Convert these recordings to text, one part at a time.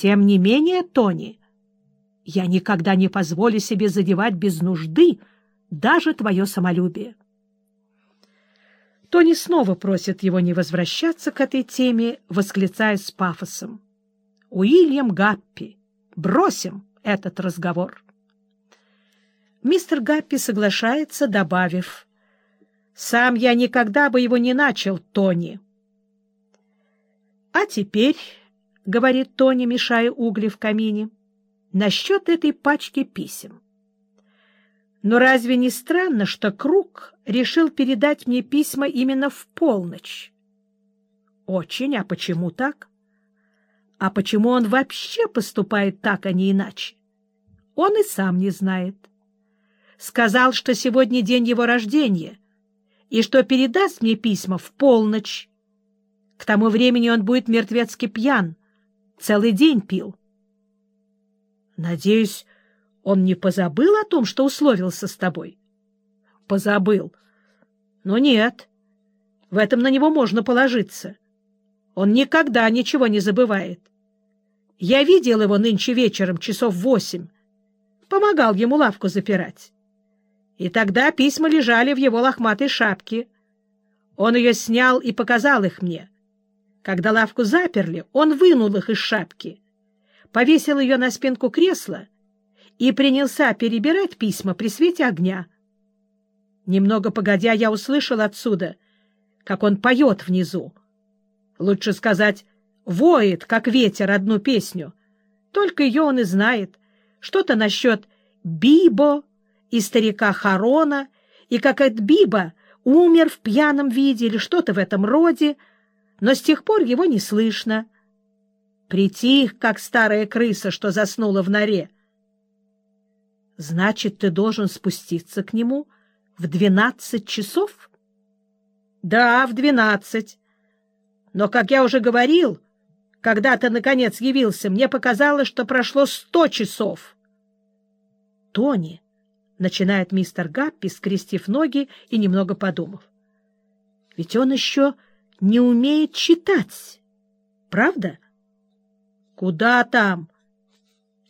Тем не менее, Тони, я никогда не позволю себе задевать без нужды даже твое самолюбие. Тони снова просит его не возвращаться к этой теме, восклицая с пафосом. «Уильям Гаппи, бросим этот разговор». Мистер Гаппи соглашается, добавив, «Сам я никогда бы его не начал, Тони». «А теперь», — говорит Тони, мешая угли в камине, — «насчет этой пачки писем». Но разве не странно, что Круг решил передать мне письма именно в полночь? Очень, а почему так? А почему он вообще поступает так, а не иначе? Он и сам не знает. Сказал, что сегодня день его рождения, и что передаст мне письма в полночь. К тому времени он будет мертвецки пьян, целый день пил. Надеюсь, он не позабыл о том, что условился с тобой? — Позабыл. Но нет. В этом на него можно положиться. Он никогда ничего не забывает. Я видел его нынче вечером, часов восемь. Помогал ему лавку запирать. И тогда письма лежали в его лохматой шапке. Он ее снял и показал их мне. Когда лавку заперли, он вынул их из шапки, повесил ее на спинку кресла и принялся перебирать письма при свете огня. Немного погодя, я услышал отсюда, как он поет внизу. Лучше сказать, воет, как ветер, одну песню. Только ее он и знает. Что-то насчет Бибо и старика Харона, и как этот Биба умер в пьяном виде или что-то в этом роде, но с тех пор его не слышно. Притих, как старая крыса, что заснула в норе, Значит, ты должен спуститься к нему в двенадцать часов? Да, в двенадцать. Но, как я уже говорил, когда ты, наконец, явился, мне показалось, что прошло сто часов. Тони, — начинает мистер Гаппи, скрестив ноги и немного подумав. Ведь он еще не умеет читать, правда? Куда там?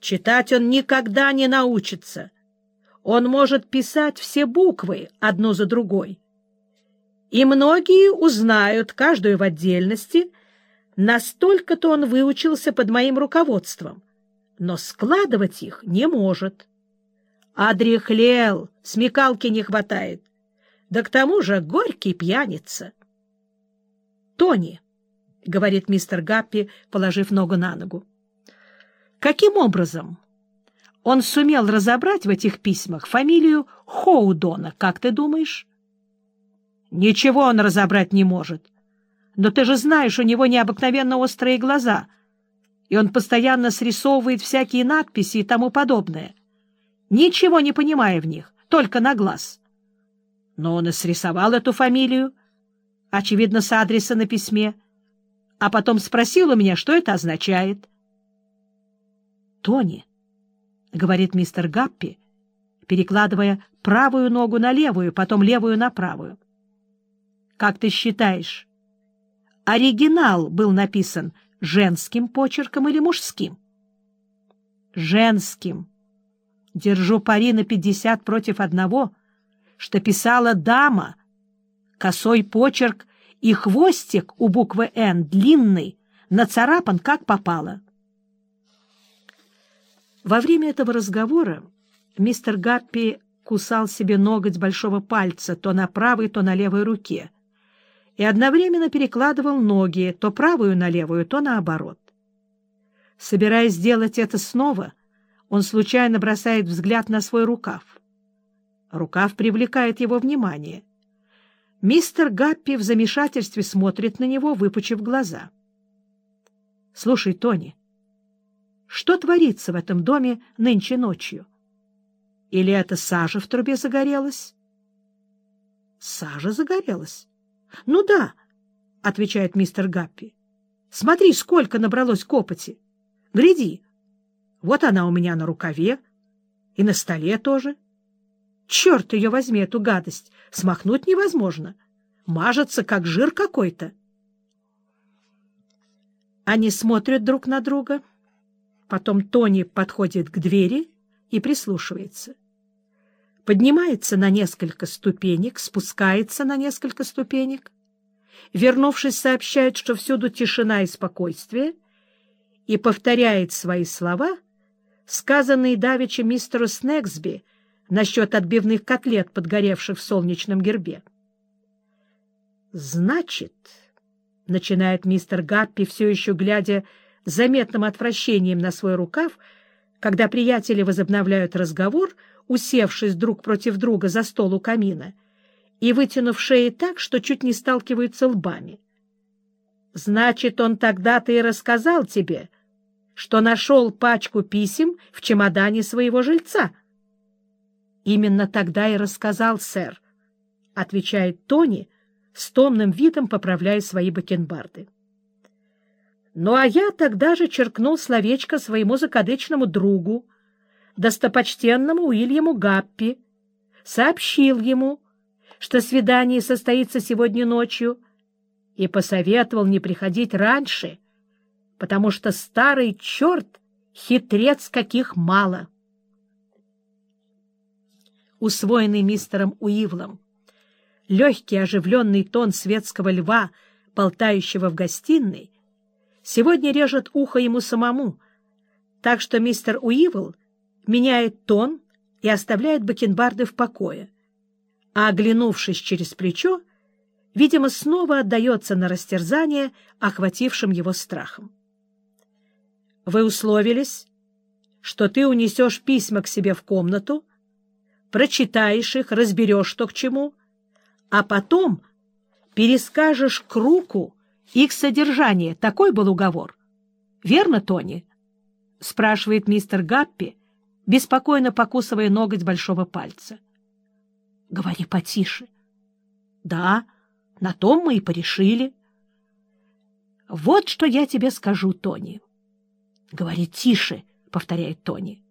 Читать он никогда не научится. Он может писать все буквы одну за другой. И многие узнают каждую в отдельности, настолько-то он выучился под моим руководством, но складывать их не может. Адрихлел, смекалки не хватает, да к тому же горький пьяница. — Тони, — говорит мистер Гаппи, положив ногу на ногу, Каким образом он сумел разобрать в этих письмах фамилию Хоудона, как ты думаешь? Ничего он разобрать не может. Но ты же знаешь, у него необыкновенно острые глаза, и он постоянно срисовывает всякие надписи и тому подобное, ничего не понимая в них, только на глаз. Но он и срисовал эту фамилию, очевидно, с адреса на письме, а потом спросил у меня, что это означает. Тони, — говорит мистер Гаппи, перекладывая правую ногу на левую, потом левую на правую. — Как ты считаешь, оригинал был написан женским почерком или мужским? — Женским. Держу пари на пятьдесят против одного, что писала дама. Косой почерк и хвостик у буквы «Н» длинный, нацарапан как попало. — во время этого разговора мистер Гаппи кусал себе ноготь большого пальца то на правой, то на левой руке и одновременно перекладывал ноги то правую на левую, то наоборот. Собираясь сделать это снова, он случайно бросает взгляд на свой рукав. Рукав привлекает его внимание. Мистер Гаппи в замешательстве смотрит на него, выпучив глаза. — Слушай, Тони, что творится в этом доме нынче ночью? Или это сажа в трубе загорелась? Сажа загорелась? Ну да, — отвечает мистер Гаппи. Смотри, сколько набралось копоти. Гляди, вот она у меня на рукаве и на столе тоже. Черт ее возьми, эту гадость, смахнуть невозможно. Мажется, как жир какой-то. Они смотрят друг на друга — Потом Тони подходит к двери и прислушивается. Поднимается на несколько ступенек, спускается на несколько ступенек. Вернувшись, сообщает, что всюду тишина и спокойствие, и повторяет свои слова, сказанные давеча мистеру Снегсби насчет отбивных котлет, подгоревших в солнечном гербе. «Значит...» — начинает мистер Гаппи, все еще глядя заметным отвращением на свой рукав, когда приятели возобновляют разговор, усевшись друг против друга за стол у камина и вытянув шеи так, что чуть не сталкиваются лбами. «Значит, он тогда-то и рассказал тебе, что нашел пачку писем в чемодане своего жильца». «Именно тогда и рассказал, сэр», — отвечает Тони, с томным видом поправляя свои бакенбарды. Ну, а я тогда же черкнул словечко своему закадычному другу, достопочтенному Уильяму Гаппи, сообщил ему, что свидание состоится сегодня ночью, и посоветовал не приходить раньше, потому что старый черт — хитрец каких мало. Усвоенный мистером Уивлом, легкий оживленный тон светского льва, болтающего в гостиной, сегодня режет ухо ему самому, так что мистер Уивл меняет тон и оставляет бакенбарды в покое, а, оглянувшись через плечо, видимо, снова отдается на растерзание охватившим его страхом. Вы условились, что ты унесешь письма к себе в комнату, прочитаешь их, разберешь, что к чему, а потом перескажешь кругу их содержание. Такой был уговор. Верно, Тони? — спрашивает мистер Гаппи, беспокойно покусывая ноготь большого пальца. — Говори потише. — Да, на том мы и порешили. — Вот что я тебе скажу, Тони. — Говори тише, — повторяет Тони.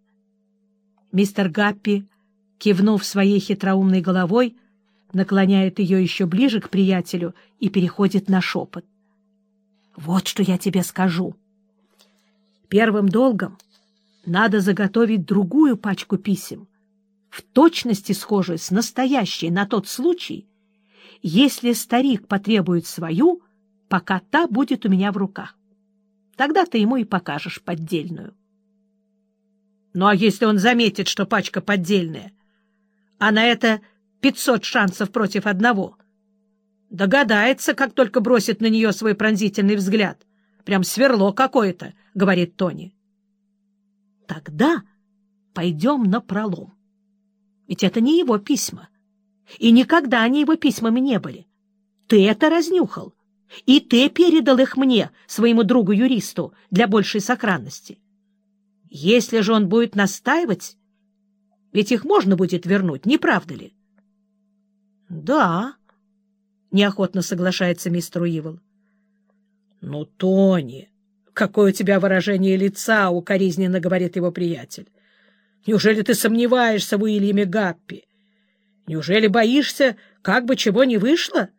Мистер Гаппи, кивнув своей хитроумной головой, наклоняет ее еще ближе к приятелю и переходит на шепот. — вот что я тебе скажу. Первым долгом надо заготовить другую пачку писем, в точности схожую с настоящей на тот случай, если старик потребует свою, пока та будет у меня в руках. Тогда ты ему и покажешь поддельную. Ну а если он заметит, что пачка поддельная, а на это пятьсот шансов против одного — Догадается, как только бросит на нее свой пронзительный взгляд. Прям сверло какое-то, — говорит Тони. Тогда пойдем на пролом. Ведь это не его письма. И никогда они его письмами не были. Ты это разнюхал. И ты передал их мне, своему другу-юристу, для большей сохранности. Если же он будет настаивать, ведь их можно будет вернуть, не правда ли? — Да, — неохотно соглашается мистер Уивол. — Ну, Тони, какое у тебя выражение лица, — укоризненно говорит его приятель. — Неужели ты сомневаешься в Уильяме Гаппи? Неужели боишься, как бы чего не вышло?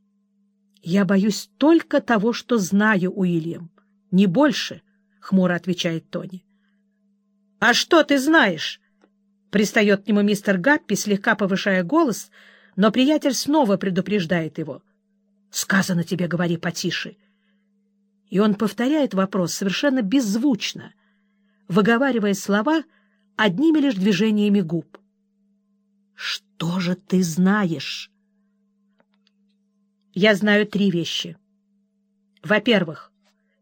— Я боюсь только того, что знаю, Уильям, не больше, — хмуро отвечает Тони. — А что ты знаешь? — пристает к нему мистер Гаппи, слегка повышая голос — но приятель снова предупреждает его. «Сказано тебе, говори потише». И он повторяет вопрос совершенно беззвучно, выговаривая слова одними лишь движениями губ. «Что же ты знаешь?» «Я знаю три вещи. Во-первых,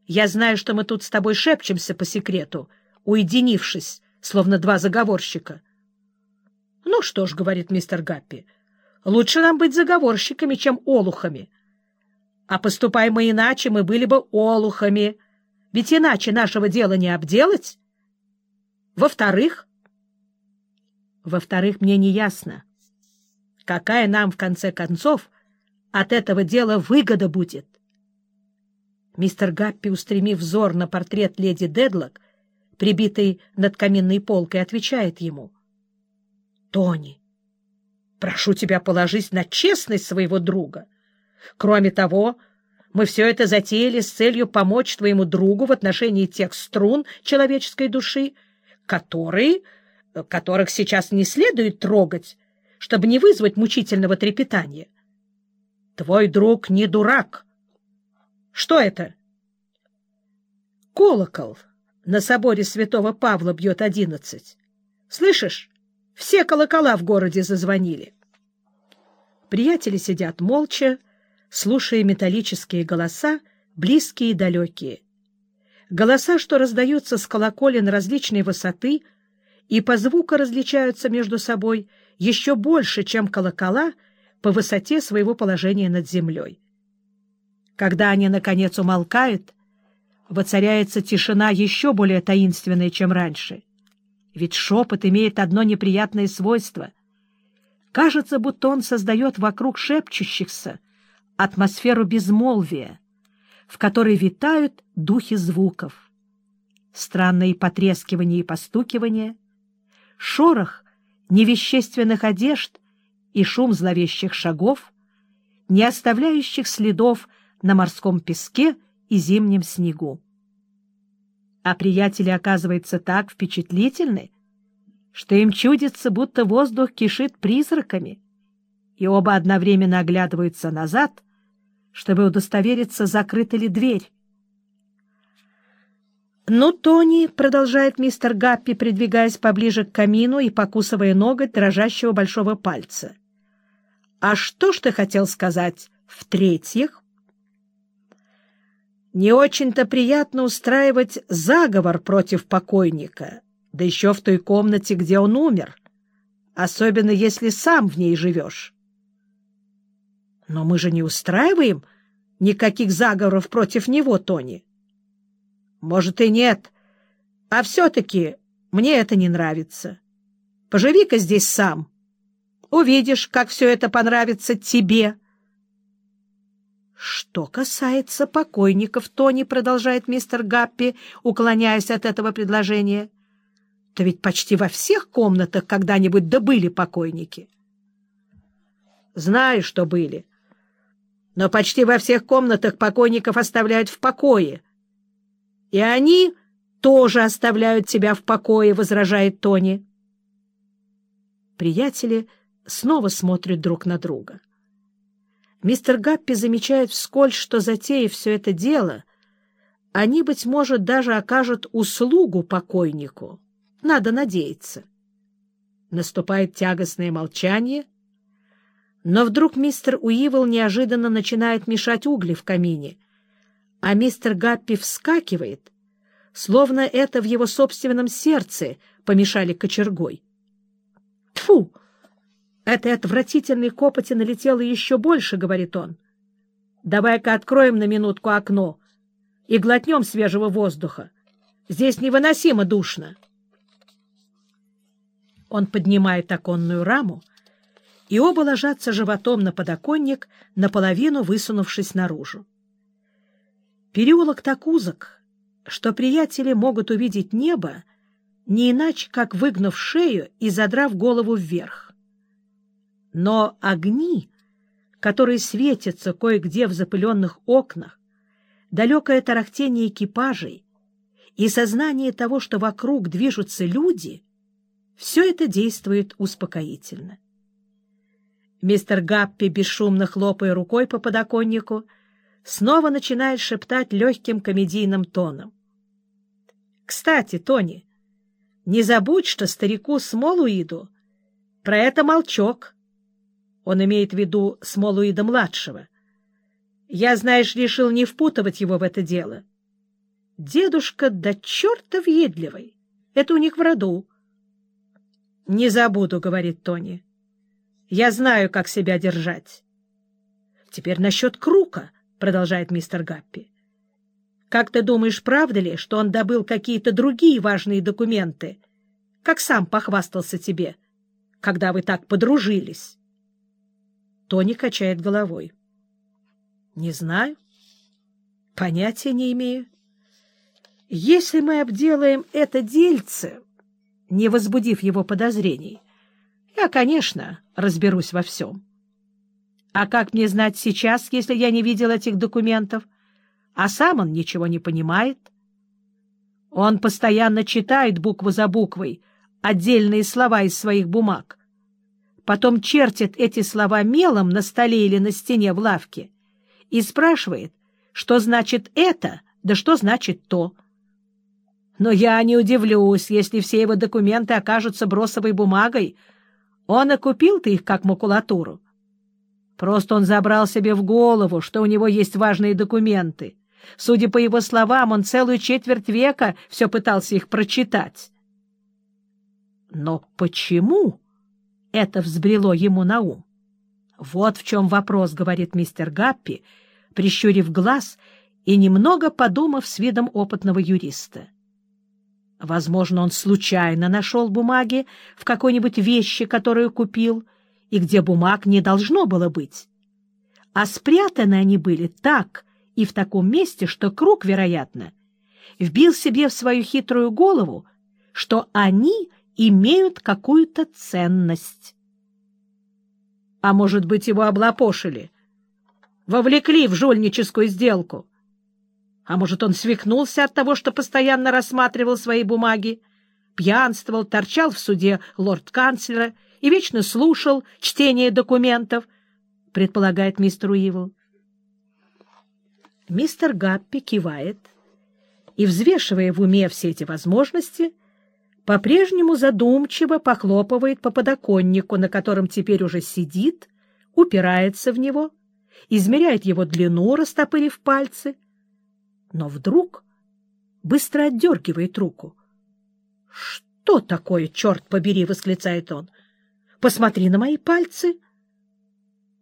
я знаю, что мы тут с тобой шепчемся по секрету, уединившись, словно два заговорщика». «Ну что ж», — говорит мистер Гаппи, — Лучше нам быть заговорщиками, чем олухами. А поступаем мы иначе, мы были бы олухами. Ведь иначе нашего дела не обделать. Во-вторых... Во-вторых, мне не ясно, какая нам, в конце концов, от этого дела выгода будет. Мистер Гаппи, устремив взор на портрет леди Дедлок, прибитый над каминной полкой, отвечает ему. — Тони, Прошу тебя, положись на честность своего друга. Кроме того, мы все это затеяли с целью помочь твоему другу в отношении тех струн человеческой души, которые, которых сейчас не следует трогать, чтобы не вызвать мучительного трепетания. Твой друг не дурак. Что это? Колокол на соборе святого Павла бьет одиннадцать. Слышишь? Все колокола в городе зазвонили. Приятели сидят молча, слушая металлические голоса, близкие и далекие. Голоса, что раздаются с колоколен различной высоты и по звуку различаются между собой еще больше, чем колокола по высоте своего положения над землей. Когда они, наконец, умолкают, воцаряется тишина еще более таинственная, чем раньше. Ведь шепот имеет одно неприятное свойство. Кажется, будто он создает вокруг шепчущихся атмосферу безмолвия, в которой витают духи звуков. Странные потрескивания и постукивания, шорох невещественных одежд и шум зловещих шагов, не оставляющих следов на морском песке и зимнем снегу. А приятели, оказывается, так впечатлительны, что им чудится, будто воздух кишит призраками, и оба одновременно оглядываются назад — чтобы удостовериться, закрыта ли дверь. «Ну, Тони», — продолжает мистер Гаппи, придвигаясь поближе к камину и покусывая ноготь дрожащего большого пальца. «А что ж ты хотел сказать в-третьих?» «Не очень-то приятно устраивать заговор против покойника, да еще в той комнате, где он умер, особенно если сам в ней живешь». Но мы же не устраиваем никаких заговоров против него, Тони. Может, и нет. А все-таки мне это не нравится. Поживи-ка здесь сам. Увидишь, как все это понравится тебе. Что касается покойников, Тони, продолжает мистер Гаппи, уклоняясь от этого предложения, то ведь почти во всех комнатах когда-нибудь добыли покойники. Знаю, что были но почти во всех комнатах покойников оставляют в покое. И они тоже оставляют тебя в покое, — возражает Тони. Приятели снова смотрят друг на друга. Мистер Гаппи замечает вскользь, что, затеяв все это дело, они, быть может, даже окажут услугу покойнику. Надо надеяться. Наступает тягостное молчание — но вдруг мистер Уивол неожиданно начинает мешать угли в камине, а мистер Гаппи вскакивает, словно это в его собственном сердце помешали кочергой. Тфу! Этой отвратительной копоти налетело еще больше, — говорит он. Давай-ка откроем на минутку окно и глотнем свежего воздуха. Здесь невыносимо душно. Он поднимает оконную раму, и оба ложатся животом на подоконник, наполовину высунувшись наружу. Переулок так узок, что приятели могут увидеть небо не иначе, как выгнув шею и задрав голову вверх. Но огни, которые светятся кое-где в запыленных окнах, далекое тарахтение экипажей и сознание того, что вокруг движутся люди, все это действует успокоительно. Мистер Гаппи, бесшумно хлопая рукой по подоконнику, снова начинает шептать легким комедийным тоном. «Кстати, Тони, не забудь, что старику Смолуиду про это молчок. Он имеет в виду Смолуида-младшего. Я, знаешь, решил не впутывать его в это дело. Дедушка до черта въедливый. Это у них в роду. — Не забуду, — говорит Тони. Я знаю, как себя держать. — Теперь насчет Крука, — продолжает мистер Гаппи. — Как ты думаешь, правда ли, что он добыл какие-то другие важные документы, как сам похвастался тебе, когда вы так подружились? Тони качает головой. — Не знаю. Понятия не имею. Если мы обделаем это дельце, не возбудив его подозрений, я, конечно, разберусь во всем. А как мне знать сейчас, если я не видел этих документов? А сам он ничего не понимает. Он постоянно читает букву за буквой отдельные слова из своих бумаг. Потом чертит эти слова мелом на столе или на стене в лавке и спрашивает, что значит это, да что значит то. Но я не удивлюсь, если все его документы окажутся бросовой бумагой. Он и купил-то их как макулатуру. Просто он забрал себе в голову, что у него есть важные документы. Судя по его словам, он целую четверть века все пытался их прочитать. Но почему это взбрело ему на ум? Вот в чем вопрос, — говорит мистер Гаппи, прищурив глаз и немного подумав с видом опытного юриста. Возможно, он случайно нашел бумаги в какой-нибудь вещи, которую купил, и где бумаг не должно было быть. А спрятаны они были так и в таком месте, что Круг, вероятно, вбил себе в свою хитрую голову, что они имеют какую-то ценность. А может быть, его облапошили, вовлекли в жульническую сделку? А может, он свихнулся от того, что постоянно рассматривал свои бумаги, пьянствовал, торчал в суде лорд-канцлера и вечно слушал чтение документов, предполагает мистер Уивл. Мистер Гаппи кивает и, взвешивая в уме все эти возможности, по-прежнему задумчиво похлопывает по подоконнику, на котором теперь уже сидит, упирается в него, измеряет его длину, растопырив пальцы — но вдруг быстро отдергивает руку. — Что такое, черт побери! — восклицает он. — Посмотри на мои пальцы! —